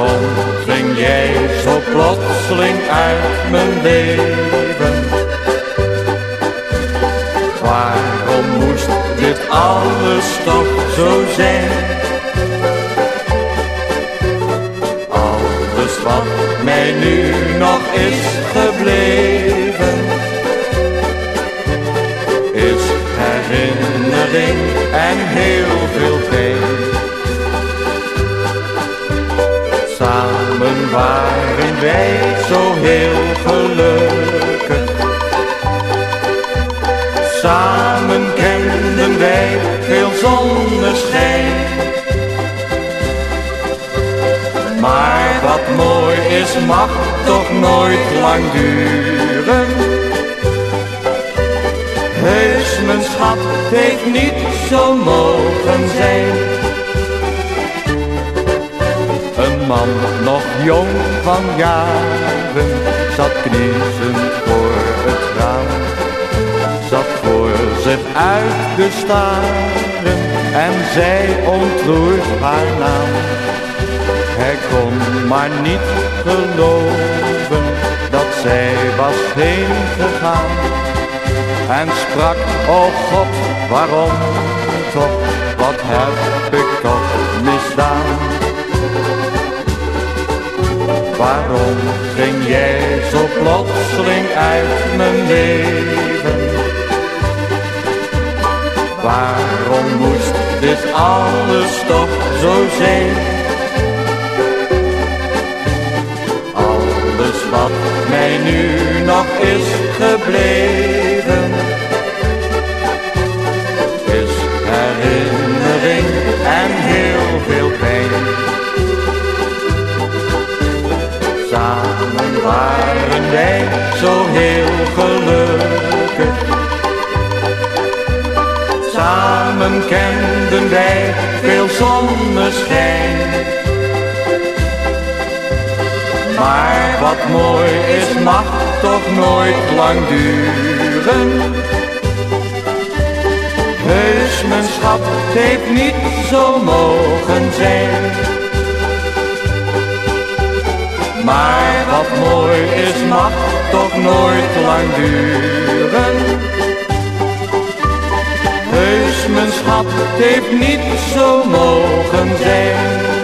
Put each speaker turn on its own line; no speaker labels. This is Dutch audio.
Waarom ging jij zo plotseling uit mijn leven? Waarom moest dit alles toch zo zijn? Alles wat mij nu nog is gebleven Is herinnering en heel veel pijn. Wij zo heel gelukkig. Samen kenden wij veel zonneschijn. Maar wat mooi is mag toch nooit lang duren. Heus, mijn schat, heeft niet zo mogen zijn. Man, nog jong van jaren, zat kniezend voor het raam. Zat voor zich uit te staren en zij ontroerd haar naam. Hij kon maar niet geloven dat zij was heen gegaan. En sprak, oh God, waarom toch, wat heb ik toch plotseling uit mijn leven? Waarom moest dit alles toch zo zijn? Alles wat mij nu nog is gebleven Samen waren wij zo heel gelukkig Samen kenden wij veel zonneschijn maar wat mooi is mag toch nooit lang duren. Heus mijn schat, heeft niet zo mogen zijn. Maar wat mooi is mag toch nooit lang duren. Heus mijn schat, heeft niet zo mogen zijn.